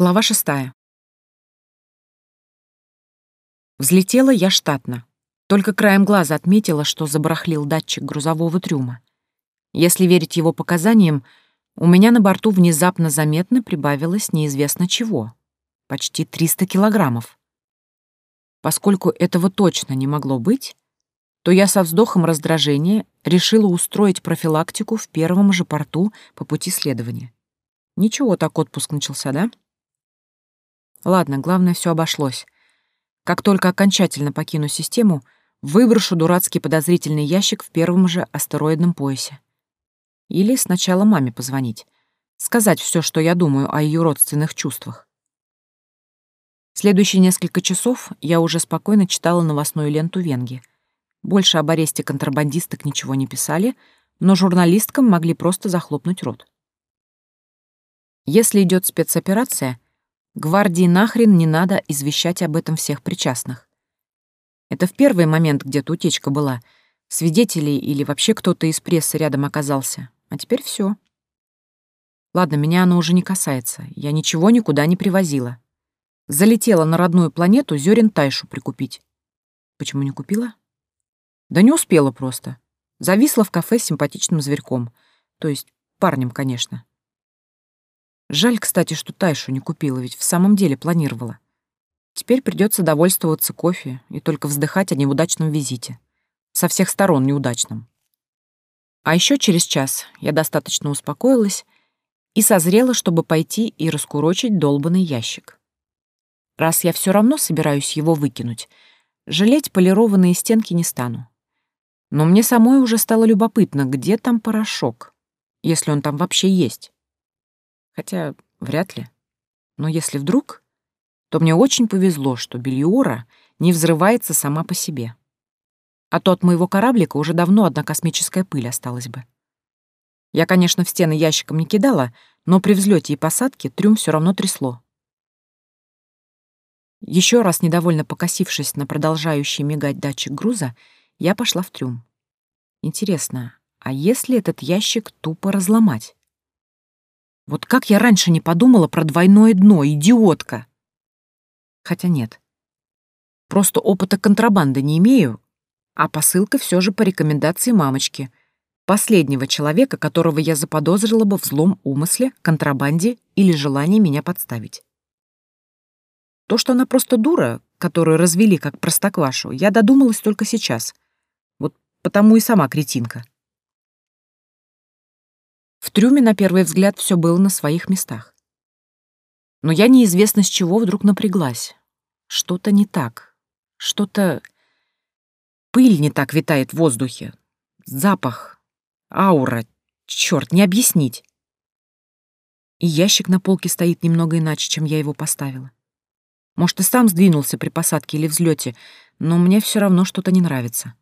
Глава шестая. Взлетела я штатно. Только краем глаза отметила, что забарахлил датчик грузового трюма. Если верить его показаниям, у меня на борту внезапно заметно прибавилось неизвестно чего. Почти 300 килограммов. Поскольку этого точно не могло быть, то я со вздохом раздражения решила устроить профилактику в первом же порту по пути следования. Ничего так отпуск начался, да? Ладно, главное, все обошлось. Как только окончательно покину систему, выброшу дурацкий подозрительный ящик в первом же астероидном поясе. Или сначала маме позвонить, сказать все, что я думаю о ее родственных чувствах. Следующие несколько часов я уже спокойно читала новостную ленту Венги. Больше об аресте контрабандисток ничего не писали, но журналисткам могли просто захлопнуть рот. Если идет спецоперация — Гвардии нахрен не надо извещать об этом всех причастных. Это в первый момент где-то утечка была. Свидетелей или вообще кто-то из прессы рядом оказался. А теперь все. Ладно, меня оно уже не касается. Я ничего никуда не привозила. Залетела на родную планету Зёрин Тайшу прикупить. Почему не купила? Да не успела просто. Зависла в кафе с симпатичным зверьком. То есть парнем, конечно. Жаль, кстати, что Тайшу не купила, ведь в самом деле планировала. Теперь придется довольствоваться кофе и только вздыхать о неудачном визите. Со всех сторон неудачном. А еще через час я достаточно успокоилась и созрела, чтобы пойти и раскурочить долбанный ящик. Раз я все равно собираюсь его выкинуть, жалеть полированные стенки не стану. Но мне самой уже стало любопытно, где там порошок, если он там вообще есть. Хотя вряд ли. Но если вдруг, то мне очень повезло, что Бельюора не взрывается сама по себе. А то от моего кораблика уже давно одна космическая пыль осталась бы. Я, конечно, в стены ящиком не кидала, но при взлете и посадке трюм все равно трясло. Еще раз недовольно покосившись на продолжающий мигать датчик груза, я пошла в трюм. Интересно, а если этот ящик тупо разломать? Вот как я раньше не подумала про двойное дно, идиотка! Хотя нет. Просто опыта контрабанды не имею, а посылка все же по рекомендации мамочки, последнего человека, которого я заподозрила бы в злом умысле, контрабанде или желании меня подставить. То, что она просто дура, которую развели как простоквашу, я додумалась только сейчас. Вот потому и сама кретинка. В трюме на первый взгляд все было на своих местах. Но я неизвестно с чего вдруг напряглась. Что-то не так. Что-то... Пыль не так витает в воздухе. Запах. Аура. Черт, не объяснить. И ящик на полке стоит немного иначе, чем я его поставила. Может, и сам сдвинулся при посадке или взлете, но мне все равно что-то не нравится.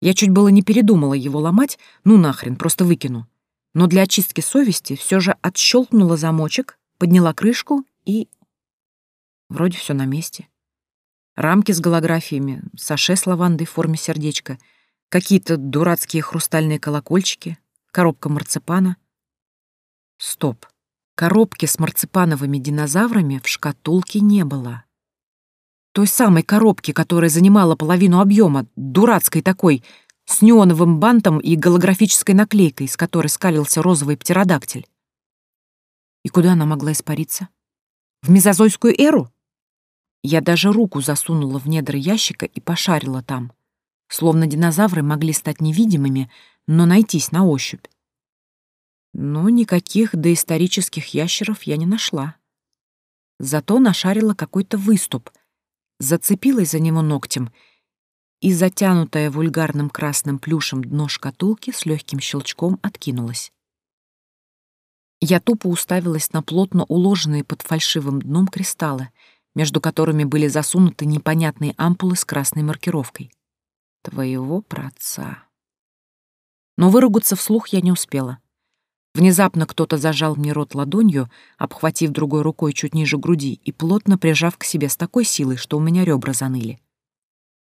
Я чуть было не передумала его ломать, ну нахрен, просто выкину но для очистки совести все же отщелкнула замочек, подняла крышку и... Вроде все на месте. Рамки с голографиями, саше с лавандой в форме сердечка, какие-то дурацкие хрустальные колокольчики, коробка марципана. Стоп. Коробки с марципановыми динозаврами в шкатулке не было. Той самой коробки, которая занимала половину объема, дурацкой такой, с неоновым бантом и голографической наклейкой, с которой скалился розовый птеродактиль. И куда она могла испариться? В мезозойскую эру? Я даже руку засунула в недра ящика и пошарила там, словно динозавры могли стать невидимыми, но найтись на ощупь. Но никаких доисторических ящеров я не нашла. Зато нашарила какой-то выступ, зацепилась за него ногтем — и затянутое вульгарным красным плюшем дно шкатулки с легким щелчком откинулось. Я тупо уставилась на плотно уложенные под фальшивым дном кристаллы, между которыми были засунуты непонятные ампулы с красной маркировкой. Твоего праотца. Но выругаться вслух я не успела. Внезапно кто-то зажал мне рот ладонью, обхватив другой рукой чуть ниже груди и плотно прижав к себе с такой силой, что у меня ребра заныли.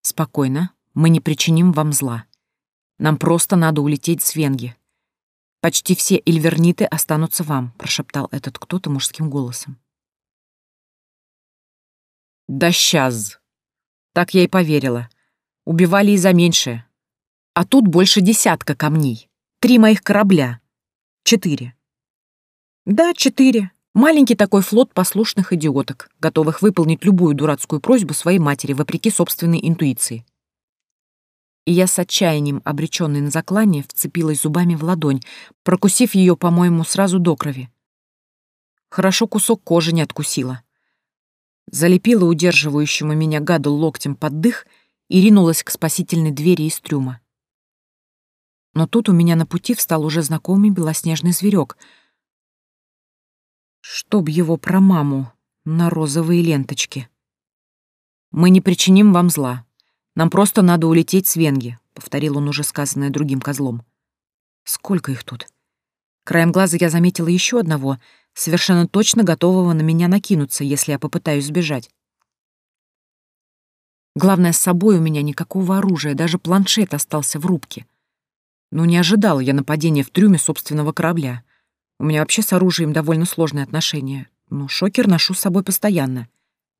«Спокойно, мы не причиним вам зла. Нам просто надо улететь с Венги. Почти все эльверниты останутся вам», — прошептал этот кто-то мужским голосом. «Да сейчас!» Так я и поверила. Убивали и за меньшее. А тут больше десятка камней. Три моих корабля. Четыре. Да, четыре. Маленький такой флот послушных идиоток, готовых выполнить любую дурацкую просьбу своей матери, вопреки собственной интуиции. И я с отчаянием, обреченной на заклание, вцепилась зубами в ладонь, прокусив ее, по-моему, сразу до крови. Хорошо кусок кожи не откусила. Залепила удерживающему меня гаду локтем под дых и ринулась к спасительной двери из трюма. Но тут у меня на пути встал уже знакомый белоснежный зверек — Чтоб его про маму на розовые ленточки. «Мы не причиним вам зла. Нам просто надо улететь с Венги», — повторил он уже сказанное другим козлом. «Сколько их тут?» Краем глаза я заметила еще одного, совершенно точно готового на меня накинуться, если я попытаюсь сбежать. Главное, с собой у меня никакого оружия, даже планшет остался в рубке. Но не ожидал я нападения в трюме собственного корабля. У меня вообще с оружием довольно сложные отношения, но шокер ношу с собой постоянно.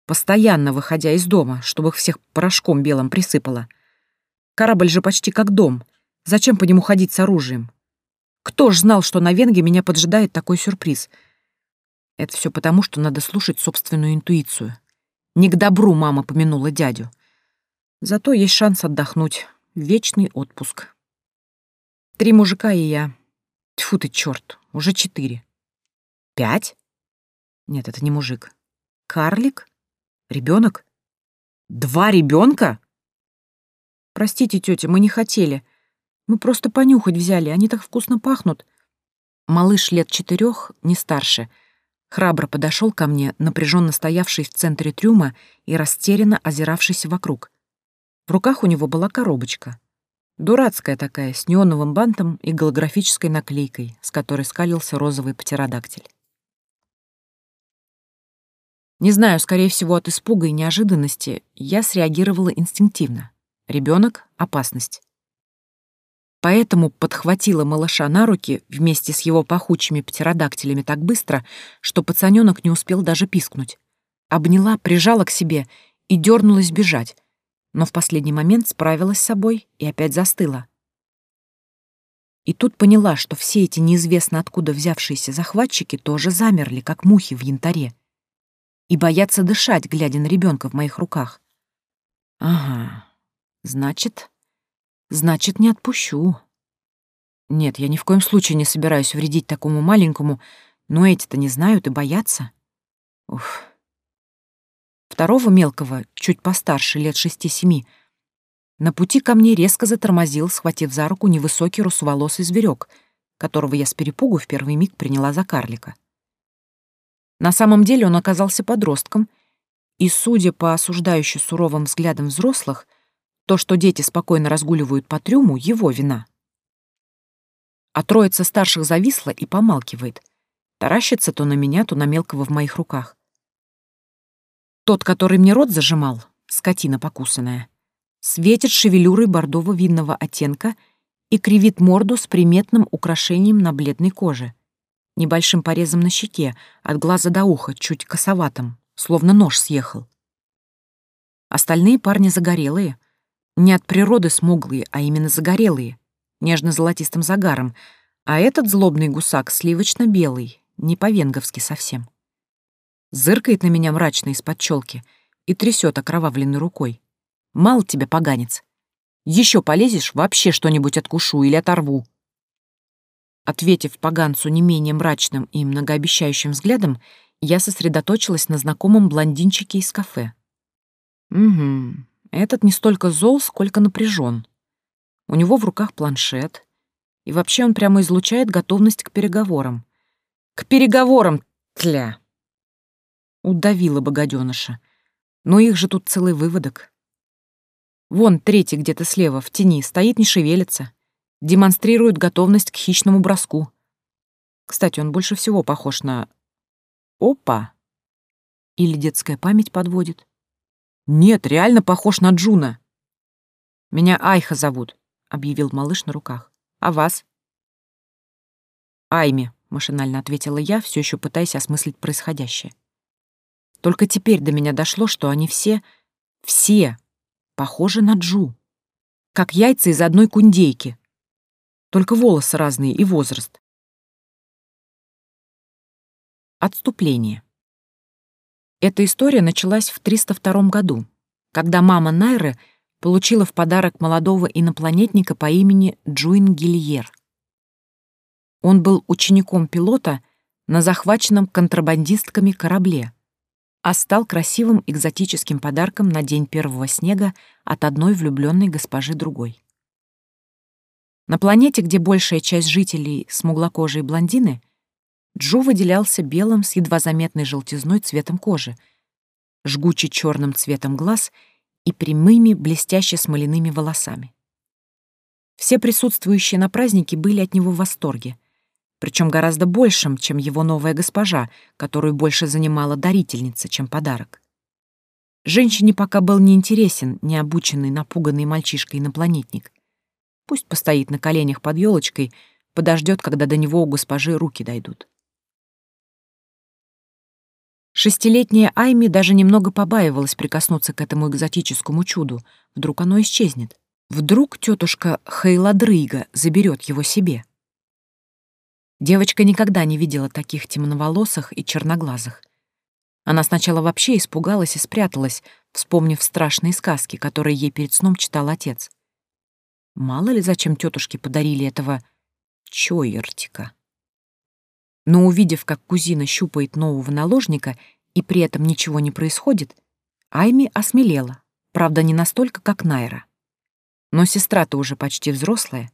Постоянно выходя из дома, чтобы их всех порошком белым присыпало. Корабль же почти как дом. Зачем по нему ходить с оружием? Кто ж знал, что на Венге меня поджидает такой сюрприз? Это все потому, что надо слушать собственную интуицию. Не к добру мама помянула дядю. Зато есть шанс отдохнуть. Вечный отпуск. Три мужика и я. Тьфу ты, черт, уже четыре. Пять? Нет, это не мужик. Карлик? Ребенок? Два ребенка? Простите, тетя, мы не хотели. Мы просто понюхать взяли, они так вкусно пахнут. Малыш лет четырех, не старше, храбро подошел ко мне, напряженно стоявший в центре трюма и растерянно озиравшийся вокруг. В руках у него была коробочка. Дурацкая такая, с неоновым бантом и голографической наклейкой, с которой скалился розовый птеродактиль. Не знаю, скорее всего, от испуга и неожиданности я среагировала инстинктивно. Ребенок — опасность. Поэтому подхватила малыша на руки вместе с его пахучими птеродактилями так быстро, что пацанёнок не успел даже пискнуть. Обняла, прижала к себе и дернулась бежать, но в последний момент справилась с собой и опять застыла. И тут поняла, что все эти неизвестно откуда взявшиеся захватчики тоже замерли, как мухи в янтаре, и боятся дышать, глядя на ребенка в моих руках. Ага, значит, значит, не отпущу. Нет, я ни в коем случае не собираюсь вредить такому маленькому, но эти-то не знают и боятся. Уф. Второго мелкого, чуть постарше, лет шести-семи, на пути ко мне резко затормозил, схватив за руку невысокий русоволосый зверек, которого я с перепугу в первый миг приняла за карлика. На самом деле он оказался подростком, и, судя по осуждающим суровым взглядам взрослых, то, что дети спокойно разгуливают по трюму, его вина. А троица старших зависла и помалкивает, таращится то на меня, то на мелкого в моих руках. Тот, который мне рот зажимал, скотина покусанная, светит шевелюрой бордово-винного оттенка и кривит морду с приметным украшением на бледной коже, небольшим порезом на щеке, от глаза до уха, чуть косоватым, словно нож съехал. Остальные парни загорелые, не от природы смуглые, а именно загорелые, нежно-золотистым загаром, а этот злобный гусак сливочно-белый, не по-венговски совсем зыркает на меня мрачно из-под челки и трясет окровавленной рукой. Мало тебе, поганец. Еще полезешь, вообще что-нибудь откушу или оторву. Ответив поганцу не менее мрачным и многообещающим взглядом, я сосредоточилась на знакомом блондинчике из кафе. Угу, этот не столько зол, сколько напряжен. У него в руках планшет, и вообще он прямо излучает готовность к переговорам. К переговорам, тля! Удавила бы гаденыша. Но их же тут целый выводок. Вон третий где-то слева, в тени, стоит, не шевелится. Демонстрирует готовность к хищному броску. Кстати, он больше всего похож на... Опа! Или детская память подводит? Нет, реально похож на Джуна. Меня Айха зовут, объявил малыш на руках. А вас? Айми, машинально ответила я, все еще пытаясь осмыслить происходящее. Только теперь до меня дошло, что они все, все похожи на Джу, как яйца из одной кундейки. Только волосы разные и возраст. Отступление. Эта история началась в 302 году, когда мама Найры получила в подарок молодого инопланетника по имени Джуин Гильер. Он был учеником пилота на захваченном контрабандистками корабле, а стал красивым экзотическим подарком на день первого снега от одной влюбленной госпожи другой. На планете, где большая часть жителей смуглокожие блондины, Джо выделялся белым с едва заметной желтизной цветом кожи, жгуче черным цветом глаз и прямыми блестяще-смоляными волосами. Все присутствующие на празднике были от него в восторге, причем гораздо большим, чем его новая госпожа, которую больше занимала дарительница, чем подарок. Женщине пока был неинтересен необученный, напуганный мальчишка-инопланетник. Пусть постоит на коленях под елочкой, подождет, когда до него у госпожи руки дойдут. Шестилетняя Айми даже немного побаивалась прикоснуться к этому экзотическому чуду. Вдруг оно исчезнет. Вдруг тетушка Хейладрыга заберет его себе. Девочка никогда не видела таких темноволосых и черноглазых. Она сначала вообще испугалась и спряталась, вспомнив страшные сказки, которые ей перед сном читал отец. Мало ли зачем тетушке подарили этого чойертика. Но увидев, как кузина щупает нового наложника, и при этом ничего не происходит, Айми осмелела, правда, не настолько, как Найра. Но сестра-то уже почти взрослая,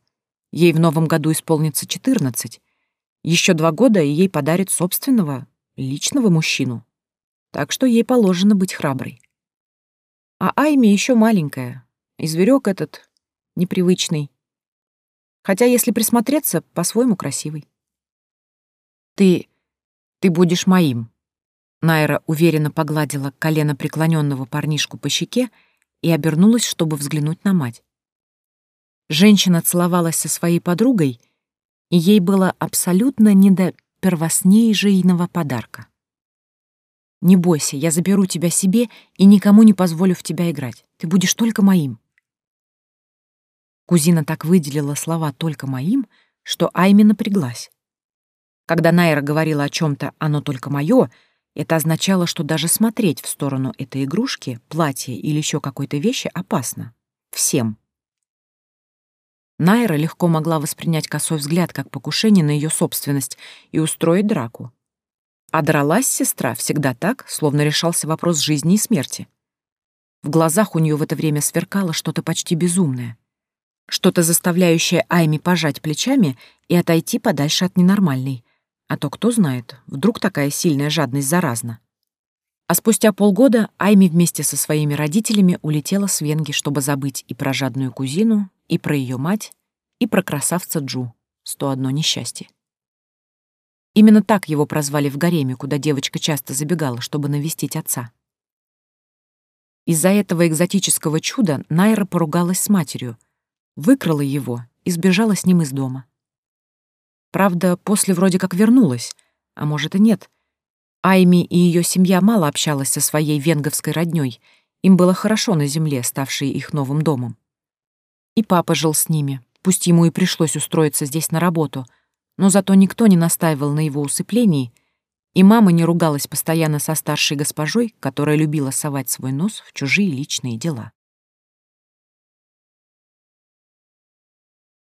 ей в новом году исполнится 14, еще два года и ей подарит собственного, личного мужчину. Так что ей положено быть храброй. А Айми еще маленькая, и зверек этот непривычный. Хотя, если присмотреться, по-своему красивый. Ты... ты будешь моим». Найра уверенно погладила колено преклоненного парнишку по щеке и обернулась, чтобы взглянуть на мать. Женщина целовалась со своей подругой, ей было абсолютно не до первоснейжейного подарка. «Не бойся, я заберу тебя себе и никому не позволю в тебя играть. Ты будешь только моим». Кузина так выделила слова «только моим», что Айми напряглась. Когда Найра говорила о чем-то «оно только мое», это означало, что даже смотреть в сторону этой игрушки, платья или еще какой-то вещи опасно. Всем. Найра легко могла воспринять косой взгляд как покушение на ее собственность и устроить драку. А дралась сестра всегда так, словно решался вопрос жизни и смерти. В глазах у нее в это время сверкало что-то почти безумное. Что-то заставляющее Айми пожать плечами и отойти подальше от ненормальной, а то кто знает, вдруг такая сильная жадность заразна. А спустя полгода Айми вместе со своими родителями улетела с Венги, чтобы забыть и про жадную кузину, и про ее мать, и про красавца Джу. Сто одно несчастье. Именно так его прозвали в гареме, куда девочка часто забегала, чтобы навестить отца. Из-за этого экзотического чуда Найра поругалась с матерью, выкрала его и сбежала с ним из дома. Правда, после вроде как вернулась, а может и нет. Айми и ее семья мало общалась со своей венговской роднёй, им было хорошо на земле, ставшей их новым домом. И папа жил с ними, пусть ему и пришлось устроиться здесь на работу, но зато никто не настаивал на его усыплении, и мама не ругалась постоянно со старшей госпожой, которая любила совать свой нос в чужие личные дела.